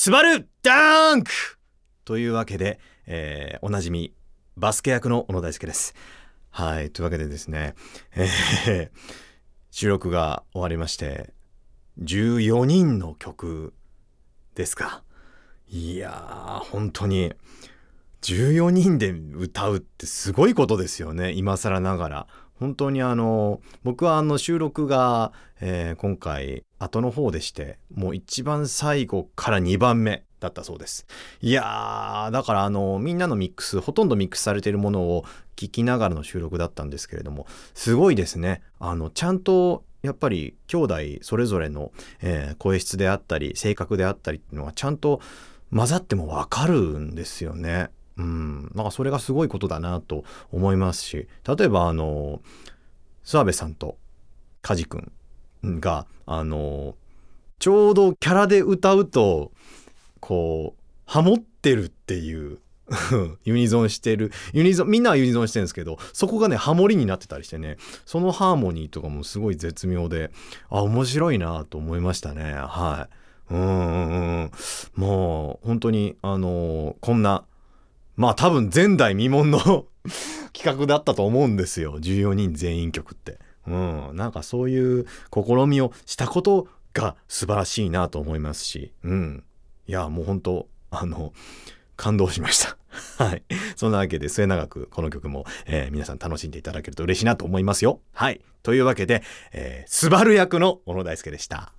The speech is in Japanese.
スバルダンク！というわけで、えーおなじみバスケ役の小野大輔です。はいというわけでですね、えー収録が終わりまして14人の曲ですか。いやー本当に14人で歌うってすごいことですよね今更ながら。本当にあの僕はあの収録が、えー今回後の方でしてもう一番最後から2番目だったそうです。いやーだからあのみんなのミックスほとんどミックスされているものを聞きながらの収録だったんですけれどもすごいですね。あのちゃんとやっぱり兄弟それぞれの、えー声質であったり性格であったりっていうのはちゃんと混ざってもわかるんですよね。うん、なんかそれがすごいことだなと思いますし例えばあの諏訪部さんと梶君。があのちょうどキャラで歌うとこうハモってるっていう ユニゾンしてる。ユニゾンみんなはユニゾンしてるんですけどそこがねハモリになってたりしてねそのハーモニーとかもすごい絶妙であ面白いなと思いましたね。はい。うんうんもう本当にあのこんなまあ多分前代未聞の 企画だったと思うんですよ。14人全員曲って。うん、なんかそういう試みをしたことが素晴らしいなと思いますし、うん、いやもう本当あの感動しました。はい。そんなわけで末永くこの曲も、えー皆さん楽しんでいただけると嬉しいなと思いますよ。はい。というわけで、えー、スバル役の小野大輔でした。